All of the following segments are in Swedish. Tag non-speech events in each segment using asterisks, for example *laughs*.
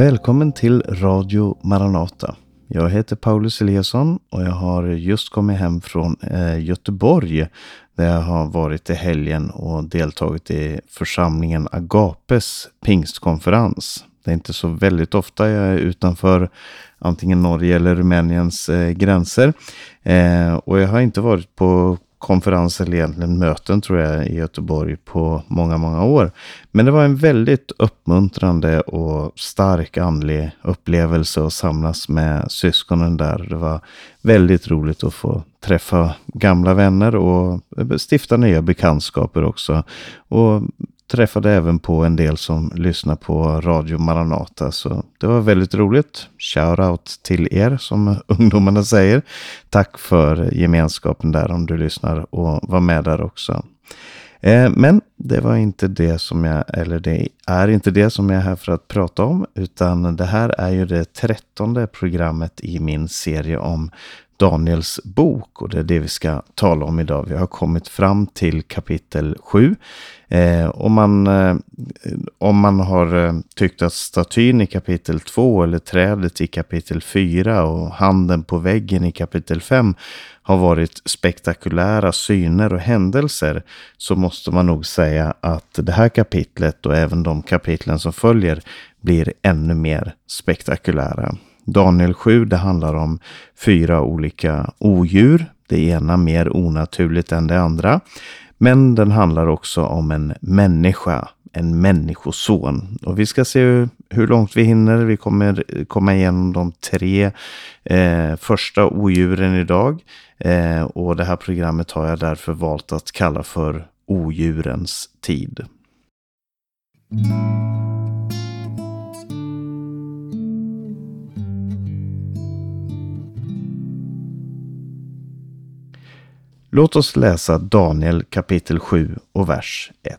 Välkommen till Radio Maranata. Jag heter Paulus Eliasson och jag har just kommit hem från eh, Göteborg där jag har varit i helgen och deltagit i församlingen Agapes pingstkonferens. Det är inte så väldigt ofta jag är utanför antingen Norge eller Rumäniens eh, gränser. Eh, och jag har inte varit på konferenser eller egentligen möten tror jag i Göteborg på många, många år. Men det var en väldigt uppmuntrande och stark andlig upplevelse att samlas med syskonen där. Det var väldigt roligt att få träffa gamla vänner och stifta nya bekantskaper också. Och träffade även på en del som lyssnar på Radio Maranata. Så det var väldigt roligt. Shoutout till er som *laughs* ungdomarna säger. Tack för gemenskapen där om du lyssnar och var med där också. Eh, men det var inte det som jag, eller det är inte det som jag är här för att prata om, utan det här är ju det trettonde programmet i min serie om Daniels bok och det är det vi ska tala om idag. Vi har kommit fram till kapitel 7. Eh, om, man, eh, om man har eh, tyckt att statyn i kapitel 2 eller trädet i kapitel 4 och handen på väggen i kapitel 5 har varit spektakulära syner och händelser så måste man nog säga att det här kapitlet och även de kapitlen som följer blir ännu mer spektakulära. Daniel 7, det handlar om fyra olika odjur. Det ena mer onaturligt än det andra. Men den handlar också om en människa, en människoson. Och vi ska se hur långt vi hinner. Vi kommer komma igenom de tre eh, första odjuren idag. Eh, och det här programmet har jag därför valt att kalla för odjurens tid. Låt oss läsa Daniel kapitel 7 och vers 1.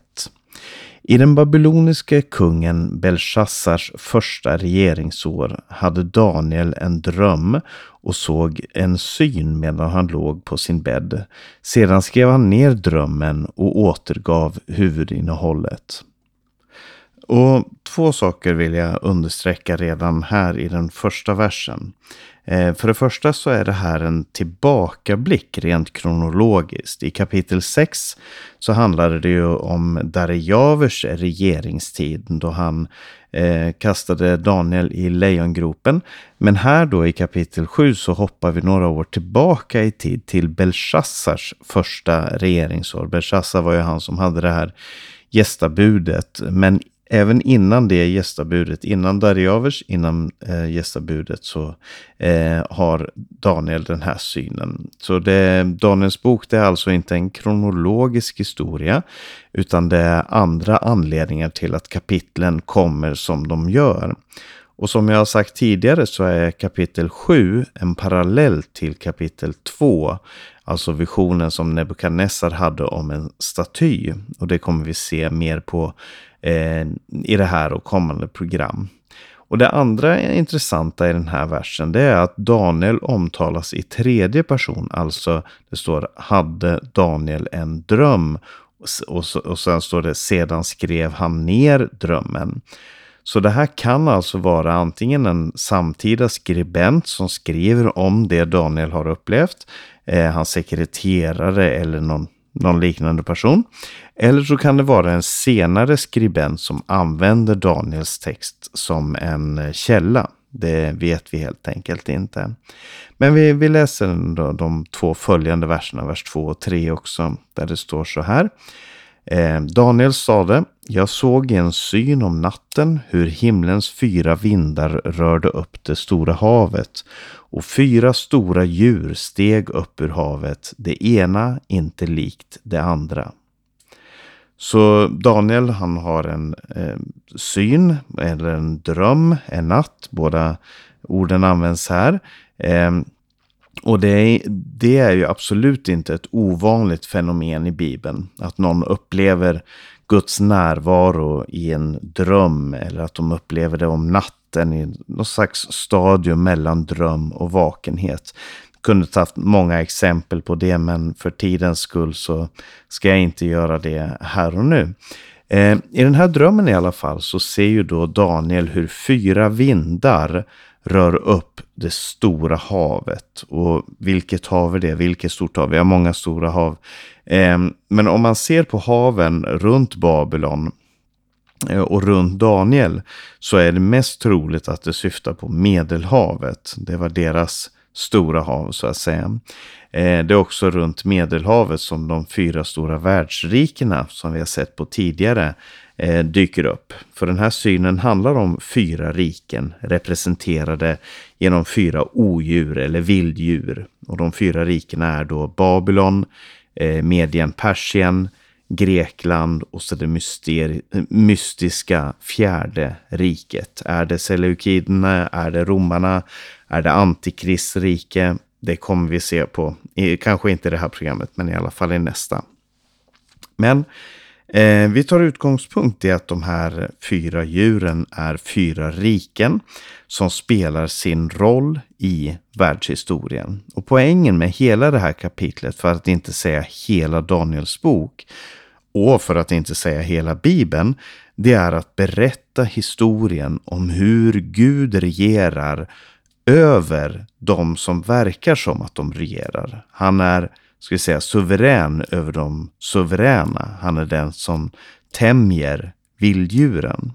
I den babyloniske kungen Belshazzars första regeringsår hade Daniel en dröm och såg en syn medan han låg på sin bädd. Sedan skrev han ner drömmen och återgav huvudinnehållet. Och två saker vill jag understräcka redan här i den första versen. Eh, för det första så är det här en tillbakablick rent kronologiskt. I kapitel 6 så handlade det ju om Darejavers regeringstid då han eh, kastade Daniel i lejongropen. Men här då i kapitel 7 så hoppar vi några år tillbaka i tid till Belshazzars första regeringsår. Belshazzar var ju han som hade det här gästabudet. Men även innan det gästabudet, innan Darjavers, innan eh, gästabudet så eh, har Daniel den här synen. Så det, Daniels bok det är alltså inte en kronologisk historia utan det är andra anledningar till att kapitlen kommer som de gör. Och som jag har sagt tidigare så är kapitel 7 en parallell till kapitel 2. Alltså visionen som Nebukadnessar hade om en staty. Och det kommer vi se mer på eh, i det här och kommande program. Och det andra intressanta i den här versen det är att Daniel omtalas i tredje person. Alltså det står hade Daniel en dröm. Och, så, och sen står det sedan skrev han ner drömmen. Så det här kan alltså vara antingen en samtida skribent som skriver om det Daniel har upplevt, eh, hans sekreterare eller någon, någon liknande person. Eller så kan det vara en senare skribent som använder Daniels text som en eh, källa. Det vet vi helt enkelt inte. Men vi, vi läser ändå de två följande verserna, vers 2 och 3 också, där det står så här. Eh, Daniel sade, jag såg i en syn om natten hur himlens fyra vindar rörde upp det stora havet och fyra stora djur steg upp ur havet, det ena inte likt det andra. Så Daniel han har en eh, syn eller en dröm, en natt. Båda orden används här. Eh, och det är, det är ju absolut inte ett ovanligt fenomen i Bibeln. Att någon upplever Guds närvaro i en dröm eller att de upplever det om natten i något slags stadium mellan dröm och vakenhet kunde tagit många exempel på det, men för tidens skull så ska jag inte göra det här och nu. Eh, I den här drömmen i alla fall så ser ju då Daniel hur fyra vindar rör upp det stora havet. Och vilket hav är det? Vilket stort hav? Vi har många stora hav. Eh, men om man ser på haven runt Babylon eh, och runt Daniel så är det mest troligt att det syftar på Medelhavet. Det var deras stora hav så att säga. Eh, det är också runt Medelhavet som de fyra stora världsrikena som vi har sett på tidigare eh, dyker upp. För den här synen handlar om fyra riken representerade genom fyra odjur eller vilddjur. Och de fyra rikena är då Babylon, eh, Medien, Persien, Grekland och så det mystiska fjärde riket. Är det Seleukiderna? Är det romarna? Är det Antikristrike? Det kommer vi se på, kanske inte i det här programmet, men i alla fall i nästa. Men eh, vi tar utgångspunkt i att de här fyra djuren är fyra riken som spelar sin roll i världshistorien. Och poängen med hela det här kapitlet, för att inte säga hela Daniels bok, och för att inte säga hela Bibeln, det är att berätta historien om hur Gud regerar över de som verkar som att de regerar. Han är, ska vi säga, suverän över de suveräna. Han är den som tämjer vilddjuren.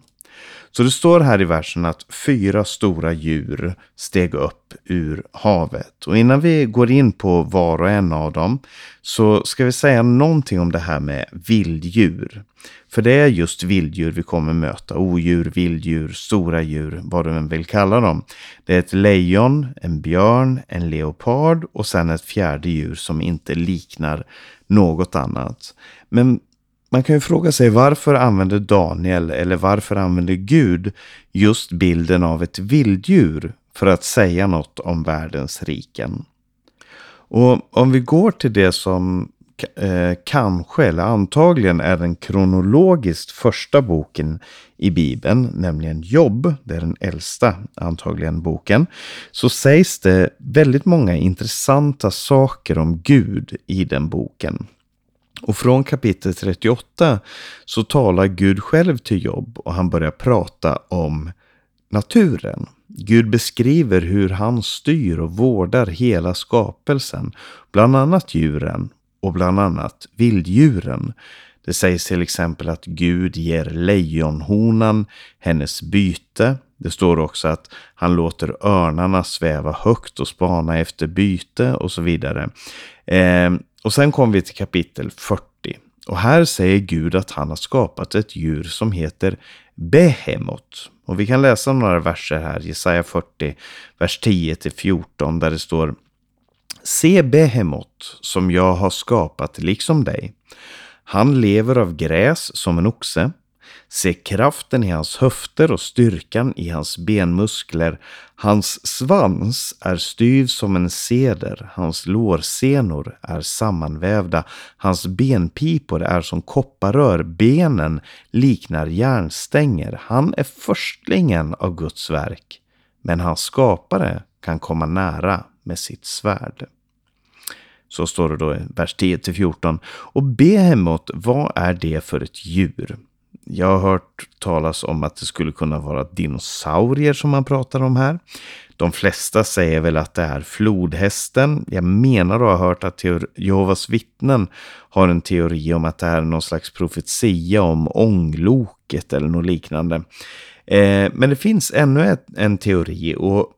Så det står här i versen att fyra stora djur steg upp ur havet. Och innan vi går in på var och en av dem så ska vi säga någonting om det här med vilddjur. För det är just vilddjur vi kommer möta. Odjur, vilddjur, stora djur, vad du än vill kalla dem. Det är ett lejon, en björn, en leopard och sen ett fjärde djur som inte liknar något annat. Men man kan ju fråga sig varför använder Daniel eller varför använder Gud just bilden av ett vilddjur för att säga något om världens riken. Och om vi går till det som eh, kanske eller antagligen är den kronologiskt första boken i Bibeln, nämligen Jobb, det är den äldsta antagligen boken, så sägs det väldigt många intressanta saker om Gud i den boken. Och från kapitel 38 så talar Gud själv till Jobb och han börjar prata om naturen. Gud beskriver hur han styr och vårdar hela skapelsen, bland annat djuren och bland annat vilddjuren. Det sägs till exempel att Gud ger lejonhonan hennes byte. Det står också att han låter örnarna sväva högt och spana efter byte och så vidare. Eh, och sen kommer vi till kapitel 40. Och här säger Gud att han har skapat ett djur som heter Behemot. Och vi kan läsa några verser här, Jesaja 40, vers 10 14, där det står Se Behemot som jag har skapat liksom dig. Han lever av gräs som en oxe. Se kraften i hans höfter och styrkan i hans benmuskler. Hans svans är styv som en seder, hans lårsenor är sammanvävda, hans benpipor är som kopparrör, benen liknar järnstänger. Han är förstlingen av Guds verk, men hans skapare kan komma nära med sitt svärd. Så står det då i vers 10-14. Och Behemot, vad är det för ett djur? Jag har hört talas om att det skulle kunna vara dinosaurier som man pratar om här. De flesta säger väl att det är flodhästen. Jag menar att ha hört att Jehovas vittnen har en teori om att det är någon slags profetia om ångloket eller något liknande. Eh, men det finns ännu en teori och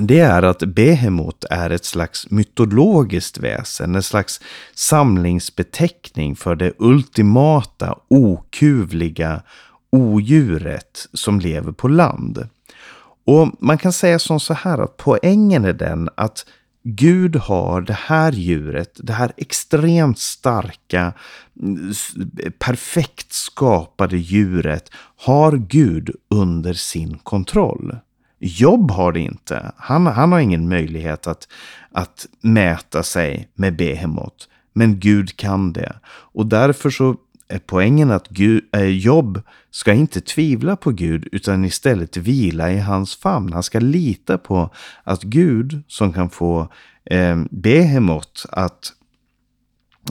det är att Behemot är ett slags mytologiskt väsen, en slags samlingsbeteckning för det ultimata, okuvliga odjuret som lever på land. Och man kan säga som så här att poängen är den att Gud har det här djuret, det här extremt starka, perfekt skapade djuret, har Gud under sin kontroll. Jobb har det inte. Han, han har ingen möjlighet att, att mäta sig med Behemot. Men Gud kan det. Och därför så är poängen att Gud, äh, eh, Jobb ska inte tvivla på Gud utan istället vila i hans famn. Han ska lita på att Gud som kan få eh, Behemot att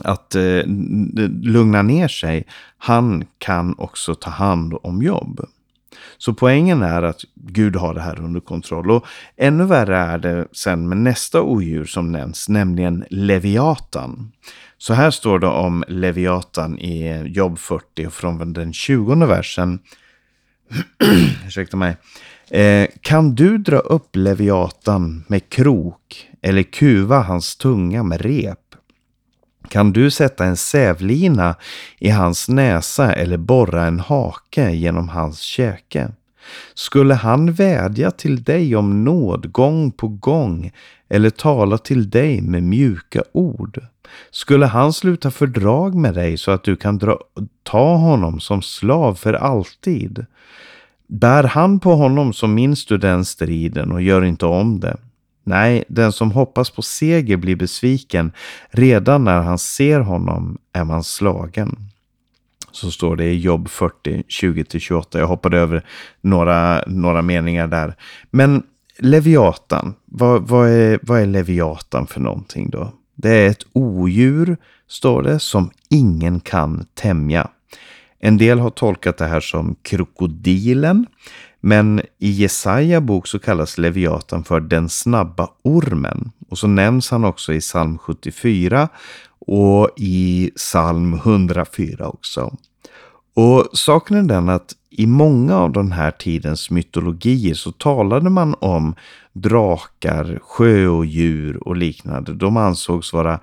att eh, lugna ner sig. Han kan också ta hand om jobb. Så poängen är att Gud har det här under kontroll. Och ännu värre är det sen med nästa odjur som nämns, nämligen Leviatan. Så här står det om Leviatan i Jobb 40 från den 20 versen. *clears throat* Ursäkta mig. Eh, kan du dra upp Leviatan med krok eller kuva hans tunga med rep? Kan du sätta en sävlina i hans näsa eller borra en hake genom hans käke? Skulle han vädja till dig om nåd gång på gång eller tala till dig med mjuka ord? Skulle han sluta fördrag med dig så att du kan dra, ta honom som slav för alltid? Bär han på honom så minns du den striden och gör inte om det. Nej, den som hoppas på seger blir besviken. Redan när han ser honom är man slagen. Så står det i Jobb 40, 20-28. Jag hoppade över några, några meningar där. Men Leviatan, vad, vad, är, vad är Leviatan för någonting då? Det är ett odjur, står det, som ingen kan tämja. En del har tolkat det här som krokodilen. Men i Jesaja bok så kallas Leviatan för den snabba ormen. Och så nämns han också i psalm 74 och i psalm 104 också. Och saken är den att i många av den här tidens mytologier så talade man om drakar, sjöodjur och liknande. De ansågs vara,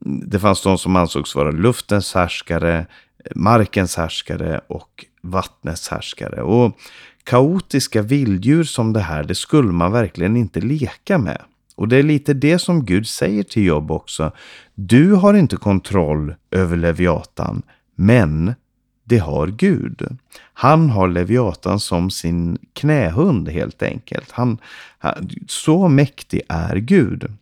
det fanns de som ansågs vara luftens härskare, markens härskare och vattnets härskare. Och kaotiska vilddjur som det här, det skulle man verkligen inte leka med. Och det är lite det som Gud säger till Job också. Du har inte kontroll över Leviatan, men det har Gud. Han har Leviatan som sin knähund helt enkelt. Han, så mäktig är Gud.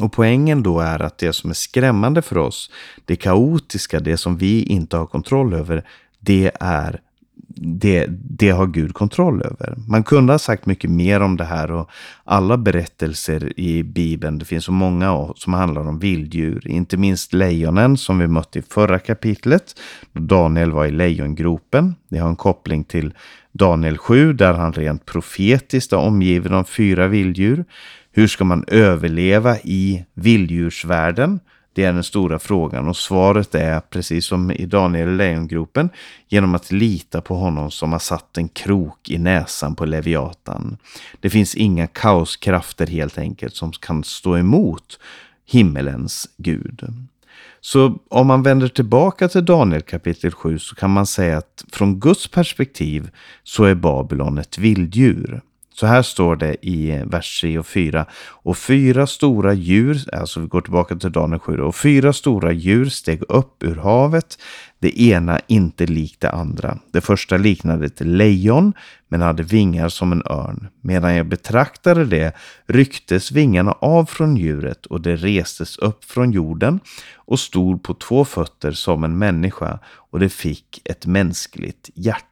Och poängen då är att det som är skrämmande för oss, det kaotiska, det som vi inte har kontroll över, det är det, det har Gud kontroll över. Man kunde ha sagt mycket mer om det här och alla berättelser i Bibeln, det finns så många som handlar om vilddjur, inte minst lejonen som vi mötte i förra kapitlet. Daniel var i lejongropen. Det har en koppling till Daniel 7 där han rent profetiskt är omgiven av fyra vilddjur. Hur ska man överleva i vilddjursvärlden? Det är den stora frågan och svaret är precis som i Daniel Lejongropen genom att lita på honom som har satt en krok i näsan på Leviatan. Det finns inga kaoskrafter helt enkelt som kan stå emot himmelens Gud. Så om man vänder tillbaka till Daniel kapitel 7 så kan man säga att från Guds perspektiv så är Babylon ett vilddjur. Så här står det i vers 3 och 4. Och fyra stora djur, alltså vi går tillbaka till Daniel 7, och fyra stora djur steg upp ur havet, det ena inte likt det andra. Det första liknade ett lejon, men hade vingar som en örn. Medan jag betraktade det rycktes vingarna av från djuret och det restes upp från jorden och stod på två fötter som en människa och det fick ett mänskligt hjärta.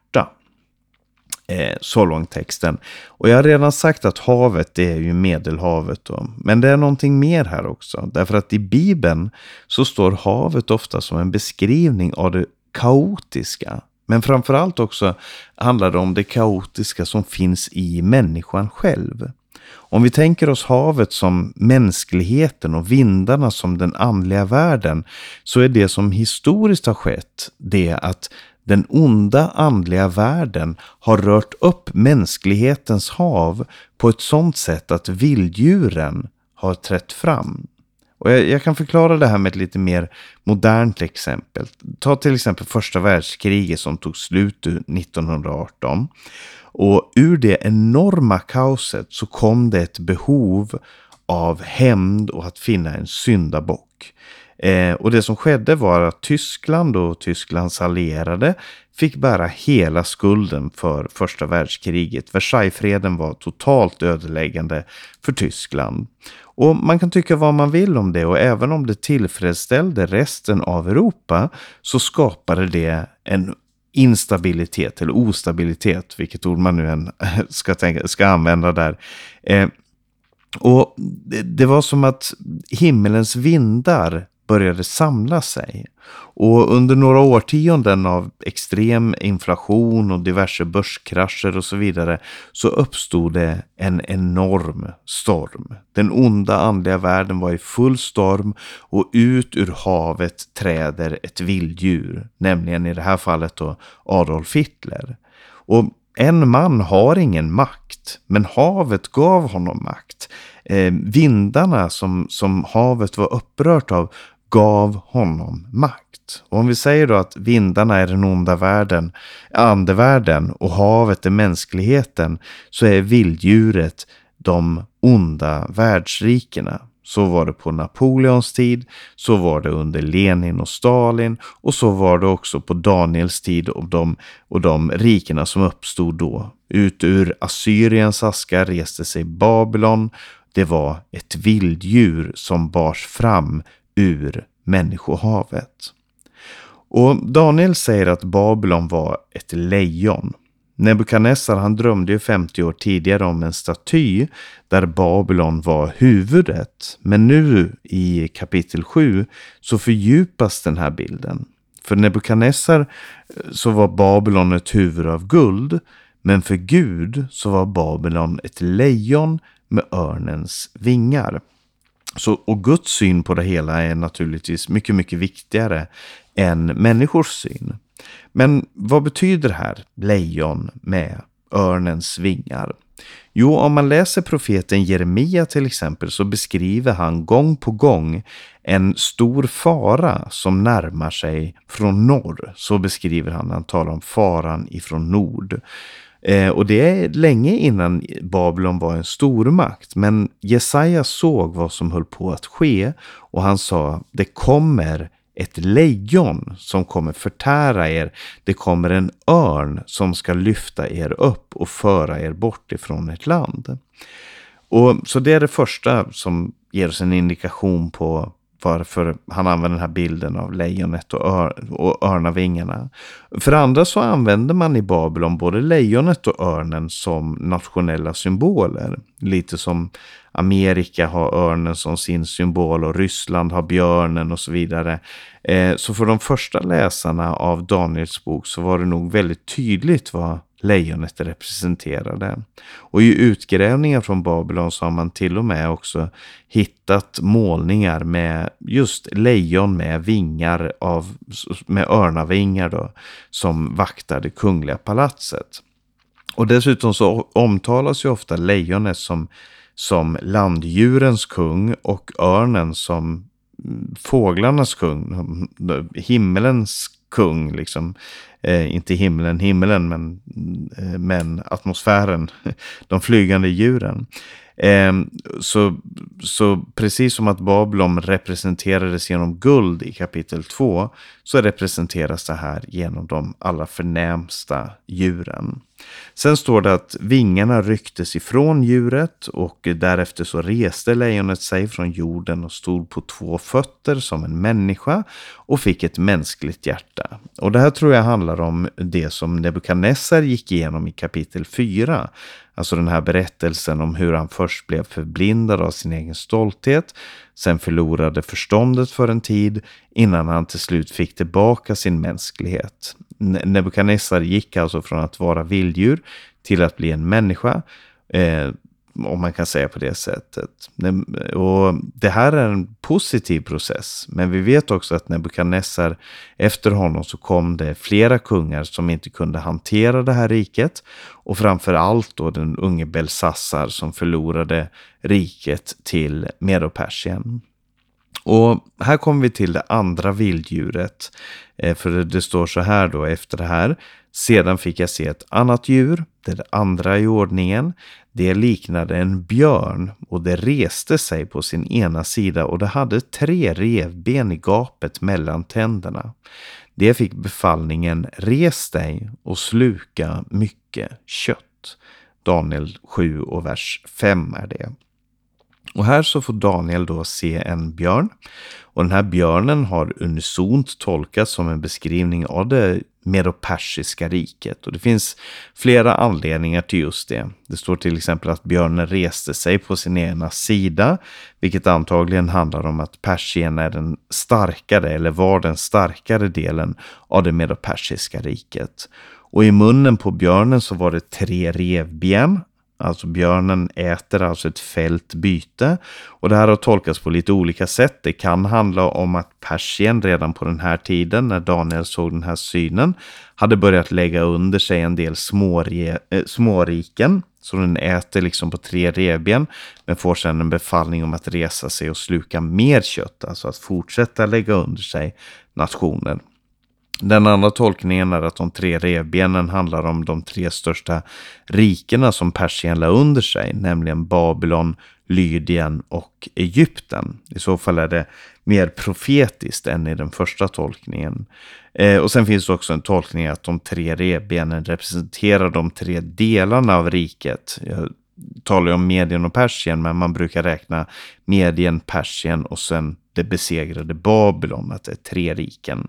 Eh, så långt texten. Och jag har redan sagt att havet det är ju Medelhavet. Då. Men det är någonting mer här också. Därför att i Bibeln så står havet ofta som en beskrivning av det kaotiska. Men framförallt också handlar det om det kaotiska som finns i människan själv. Om vi tänker oss havet som mänskligheten och vindarna som den andliga världen så är det som historiskt har skett det att den onda andliga världen har rört upp mänsklighetens hav på ett sådant sätt att vilddjuren har trätt fram. Och jag, jag, kan förklara det här med ett lite mer modernt exempel. Ta till exempel första världskriget som tog slut 1918. Och ur det enorma kaoset så kom det ett behov av hämnd och att finna en syndabock. Eh, och det som skedde var att Tyskland och Tysklands allierade fick bära hela skulden för första världskriget. Versaillesfreden var totalt ödeläggande för Tyskland. Och man kan tycka vad man vill om det och även om det tillfredsställde resten av Europa så skapade det en instabilitet eller ostabilitet, vilket ord man nu än *laughs* ska, tänka, ska använda där. Eh, och det, det var som att himmelens vindar började samla sig. Och under några årtionden av extrem inflation och diverse börskrascher och så vidare så uppstod det en enorm storm. Den onda andliga världen var i full storm och ut ur havet träder ett vilddjur, nämligen i det här fallet då Adolf Hitler. Och en man har ingen makt, men havet gav honom makt. Eh, vindarna som, som havet var upprört av gav honom makt. Och om vi säger då att vindarna är den onda världen, andevärlden och havet är mänskligheten, så är vilddjuret de onda världsrikena. Så var det på Napoleons tid, så var det under Lenin och Stalin och så var det också på Daniels tid och de, och de rikena som uppstod då. Ut ur Assyriens aska reste sig Babylon. Det var ett vilddjur som bars fram ur människohavet. Och Daniel säger att Babylon var ett lejon. Nebukadnessar han drömde ju 50 år tidigare om en staty där Babylon var huvudet. Men nu i kapitel 7 så fördjupas den här bilden. För Nebukadnessar eh, så var Babylon ett huvud av guld. Men för Gud så var Babylon ett lejon med örnens vingar. Så, och Guds syn på det hela är naturligtvis mycket, mycket viktigare än människors syn. Men vad betyder det här lejon med örnens vingar? Jo, om man läser profeten Jeremia till exempel så beskriver han gång på gång en stor fara som närmar sig från norr. Så beskriver han, han talar om faran ifrån nord. Eh, och det är länge innan Babylon var en stormakt. Men Jesaja såg vad som höll på att ske och han sa det kommer ett lejon som kommer förtära er. Det kommer en örn som ska lyfta er upp och föra er bort ifrån ett land. Och Så det är det första som ger oss en indikation på varför han använder den här bilden av lejonet och, ör, och örnavingarna. För andra så använder man i Babylon både lejonet och örnen som nationella symboler. Lite som Amerika har örnen som sin symbol och Ryssland har björnen och så vidare. Eh, så för de första läsarna av Daniels bok så var det nog väldigt tydligt vad lejonet representerade. Och i utgrävningar från Babylon så har man till och med också hittat målningar med just lejon med vingar av, med örnavingar då, som vaktar det kungliga palatset. Och dessutom så omtalas ju ofta lejonet som, som landdjurens kung och örnen som mm, fåglarnas kung, mm, himmelens kung liksom. Eh, inte himlen, himlen, men, eh, men atmosfären, *laughs* de flygande djuren. Eh, så, så precis som att Babylon representerades genom guld i kapitel 2 så representeras det här genom de allra förnämsta djuren. Sen står det att vingarna rycktes ifrån djuret och därefter så reste lejonet sig från jorden och stod på två fötter som en människa och fick ett mänskligt hjärta. Och det här tror jag handlar om det som Nebukadnessar gick igenom i kapitel 4. Alltså den här berättelsen om hur han först blev förblindad av sin egen stolthet, sen förlorade förståndet för en tid innan han till slut fick tillbaka sin mänsklighet. Nebukadnessar gick alltså från att vara vilddjur till att bli en människa. Eh, om man kan säga på det sättet. Och det här är en positiv process. Men vi vet också att Nebukadnessar, efter honom så kom det flera kungar som inte kunde hantera det här riket. Och framför allt då den unge Belsassar som förlorade riket till Medopersien. Och här kommer vi till det andra vilddjuret. Eh, för det står så här då efter det här. Sedan fick jag se ett annat djur, det andra i ordningen. Det liknade en björn och det reste sig på sin ena sida och det hade tre revben i gapet mellan tänderna. Det fick befallningen res dig och sluka mycket kött. Daniel 7 och vers 5 är det. Och här så får Daniel då se en björn. Och den här björnen har unisont tolkats som en beskrivning av det Medopersiska riket. Och det finns flera anledningar till just det. Det står till exempel att björnen reste sig på sin ena sida, vilket antagligen handlar om att Persien är den starkare, eller var den starkare delen av det Medopersiska riket. Och i munnen på björnen så var det tre revben Alltså björnen äter alltså ett fältbyte. Och det här har tolkats på lite olika sätt. Det kan handla om att Persien redan på den här tiden, när Daniel såg den här synen, hade börjat lägga under sig en del småre, äh, eh, småriken. Så den äter liksom på tre revben, men får sedan en befallning om att resa sig och sluka mer kött. Alltså att fortsätta lägga under sig nationer. Den andra tolkningen är att de tre revbenen handlar om de tre största rikena som Persien la under sig, nämligen Babylon, Lydien och Egypten. I så fall är det mer profetiskt än i den första tolkningen. Eh, och sen finns det också en tolkning att de tre revbenen representerar de tre delarna av riket. Jag talar ju om Medien och Persien, men man brukar räkna Medien, Persien och sen det besegrade Babylon, att det är tre riken.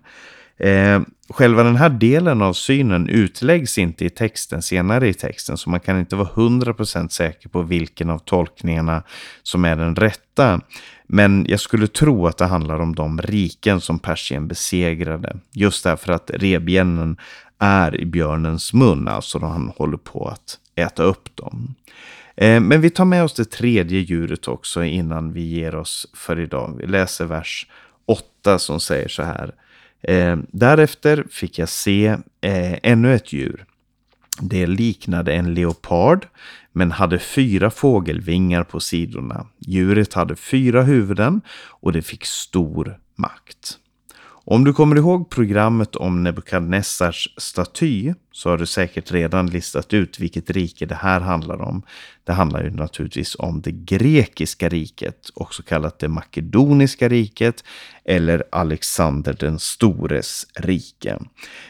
Eh, själva den här delen av synen utläggs inte i texten senare i texten, så man kan inte vara 100% säker på vilken av tolkningarna som är den rätta. Men jag skulle tro att det handlar om de riken som Persien besegrade. Just därför att rebjännen är i björnens mun, alltså då han håller på att äta upp dem. Eh, men vi tar med oss det tredje djuret också innan vi ger oss för idag. Vi läser vers 8 som säger så här. Eh, därefter fick jag se eh, ännu ett djur. Det liknade en leopard men hade fyra fågelvingar på sidorna. Djuret hade fyra huvuden och det fick stor makt. Om du kommer ihåg programmet om Nebukadnessars staty så har du säkert redan listat ut vilket rike det här handlar om. Det handlar ju naturligtvis om det grekiska riket, också kallat det makedoniska riket eller Alexander den stores rike.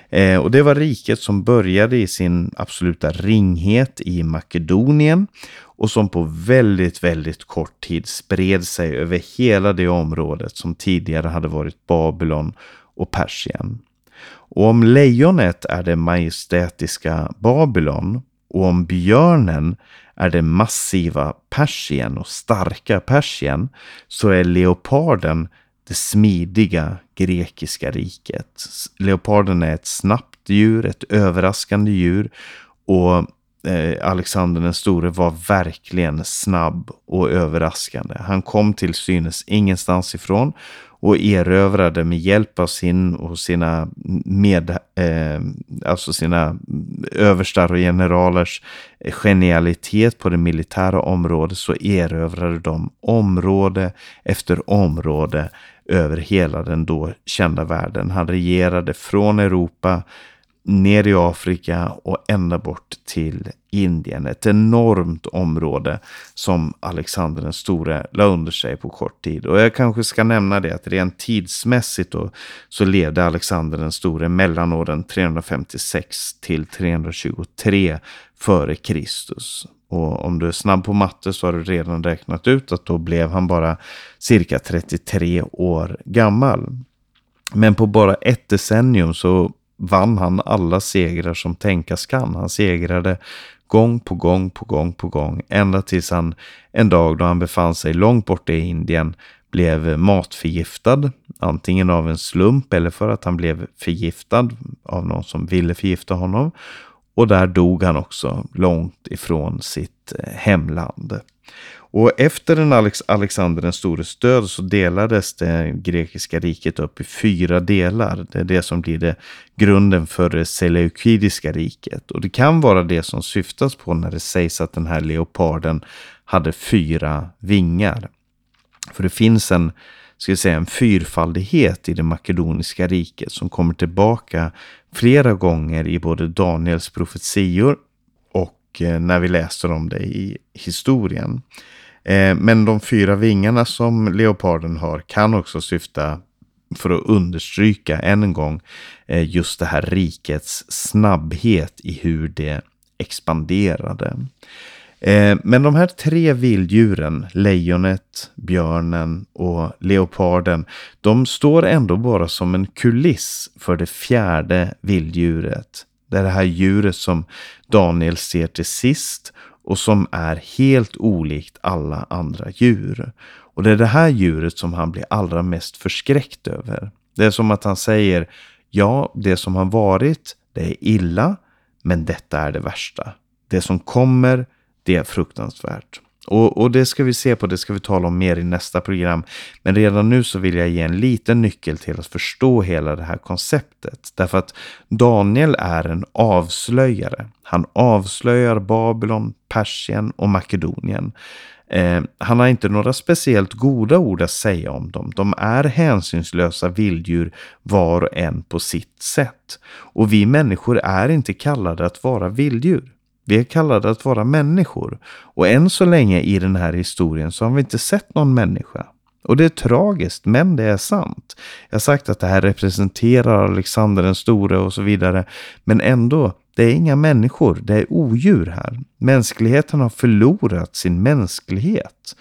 Eh, och det var riket som började i sin absoluta ringhet i Makedonien och som på väldigt, väldigt kort tid spred sig över hela det området som tidigare hade varit Babylon och Persien. Och om lejonet är det majestätiska Babylon och om björnen är det massiva Persien och starka Persien så är leoparden det smidiga grekiska riket. Leoparden är ett snabbt djur, ett överraskande djur och Eh, Alexander den store var verkligen snabb och överraskande. Han kom till synes ingenstans ifrån och erövrade med hjälp av sin och sina med, eh, alltså sina överstar och generalers eh, genialitet på det militära området så erövrade de område efter område över hela den då kända världen. Han regerade från Europa ner i Afrika och ända bort till Indien. Ett enormt område som Alexander den store la under sig på kort tid. Och jag kanske ska nämna det att rent tidsmässigt då, så levde Alexander den store mellan åren 356 till 323 före Kristus. Och om du är snabb på matte så har du redan räknat ut att då blev han bara cirka 33 år gammal. Men på bara ett decennium så vann han alla segrar som tänkas kan. Han segrade gång på gång på gång på gång ända tills han en dag då han befann sig långt borta i Indien blev matförgiftad, antingen av en slump eller för att han blev förgiftad av någon som ville förgifta honom. Och där dog han också långt ifrån sitt eh, hemland. Och efter den Alex Alexander den stores död så delades det grekiska riket upp i fyra delar. Det är det som blir det grunden för det seleukidiska riket. Och det kan vara det som syftas på när det sägs att den här leoparden hade fyra vingar. För det finns en, ska jag säga, en fyrfaldighet i det makedoniska riket som kommer tillbaka flera gånger i både Daniels profetior och eh, när vi läser om det i historien. Eh, men de fyra vingarna som leoparden har kan också syfta för att understryka än en gång eh, just det här rikets snabbhet i hur det expanderade. Eh, men de här tre vilddjuren, lejonet, björnen och leoparden, de står ändå bara som en kuliss för det fjärde vilddjuret. Det är det här djuret som Daniel ser till sist och som är helt olikt alla andra djur. Och det är det här djuret som han blir allra mest förskräckt över. Det är som att han säger, ja, det som har varit, det är illa, men detta är det värsta. Det som kommer, det är fruktansvärt. Och, och, det ska vi se på, det ska vi tala om mer i nästa program. Men redan nu så vill jag ge en liten nyckel till att förstå hela det här konceptet. Därför att Daniel är en avslöjare. Han avslöjar Babylon, Persien och Makedonien. Eh, han har inte några speciellt goda ord att säga om dem. De är hänsynslösa vilddjur var och en på sitt sätt. Och vi människor är inte kallade att vara vilddjur. Vi är kallade att vara människor. Och än så länge i den här historien så har vi inte sett någon människa. Och det är tragiskt, men det är sant. Jag har sagt att det här representerar Alexander den store och så vidare. Men ändå, det är inga människor, det är odjur här. Mänskligheten har förlorat sin mänsklighet.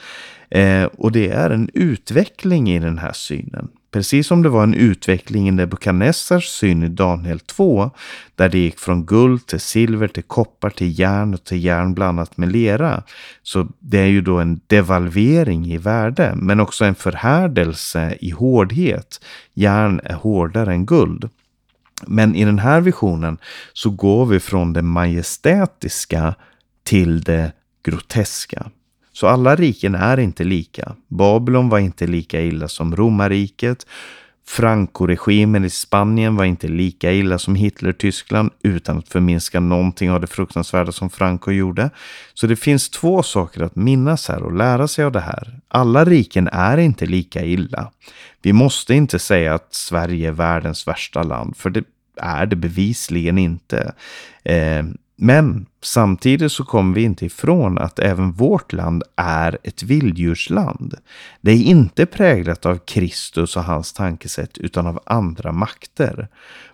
Eh, och det är en utveckling i den här synen. Precis som det var en utveckling i Nebukadnessars syn i Daniel 2, där det gick från guld till silver till koppar till järn och till järn blandat med lera. Så det är ju då en devalvering i värde, men också en förhärdelse i hårdhet. Järn är hårdare än guld. Men i den här visionen så går vi från det majestätiska till det groteska. Så alla riken är inte lika. Babylon var inte lika illa som romarriket. Franco-regimen i Spanien var inte lika illa som Hitler-Tyskland utan att förminska någonting av det fruktansvärda som Franco gjorde. Så det finns två saker att minnas här och lära sig av det här. Alla riken är inte lika illa. Vi måste inte säga att Sverige är världens värsta land, för det är det bevisligen inte. Eh, men samtidigt så kommer vi inte ifrån att även vårt land är ett vilddjursland. Det är inte präglat av Kristus och hans tankesätt utan av andra makter.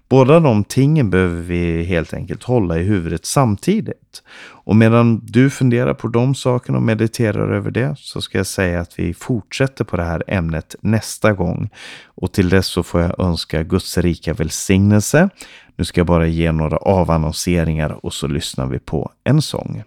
Båda de tingen behöver vi helt enkelt hålla i huvudet samtidigt. Och medan du funderar på de sakerna och mediterar över det så ska jag säga att vi fortsätter på det här ämnet nästa gång. Och till dess så får jag önska Guds rika välsignelse. Nu ska jag bara ge några avannonseringar och så lyssnar vi på på en sång.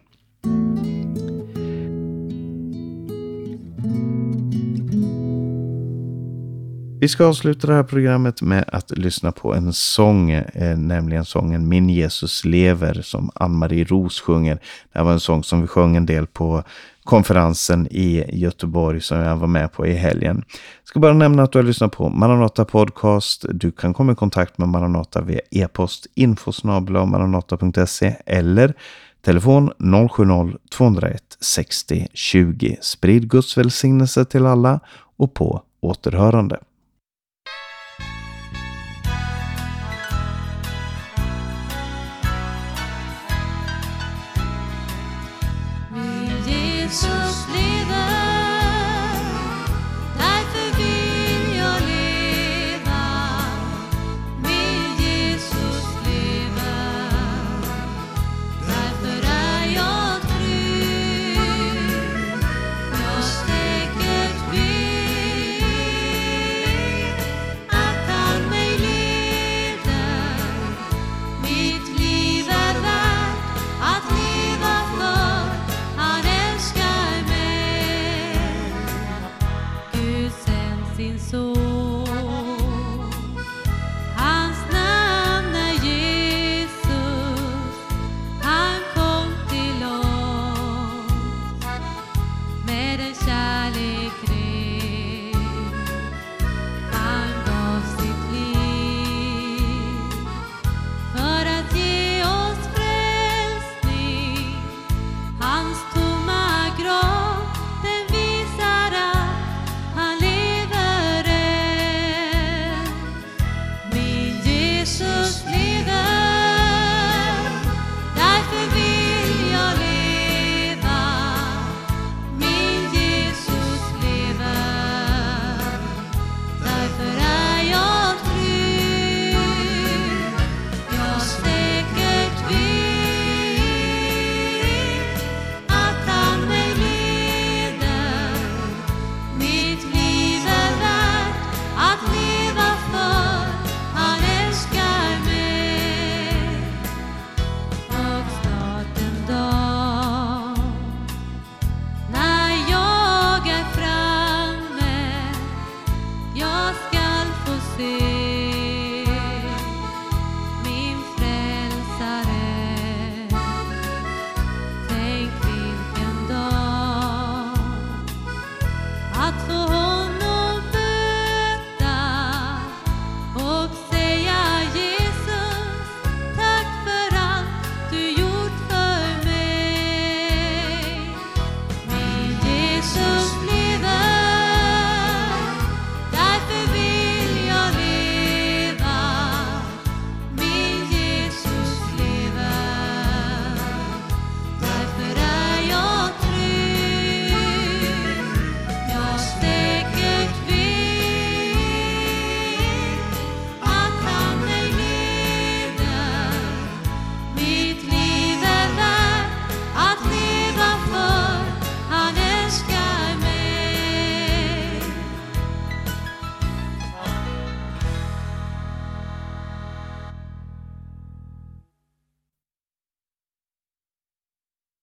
Vi ska avsluta det här programmet med att lyssna på en sång, eh, nämligen sången Min Jesus lever som Ann-Marie Ros sjunger. Det här var en sång som vi sjöng en del på konferensen i Göteborg som jag var med på i helgen. Jag ska bara nämna att du har lyssnat på Maranata Podcast. Du kan komma i kontakt med Maranata via e-post infosnabla.maranata.se eller telefon 070-201 60 20. Sprid Guds välsignelse till alla och på återhörande.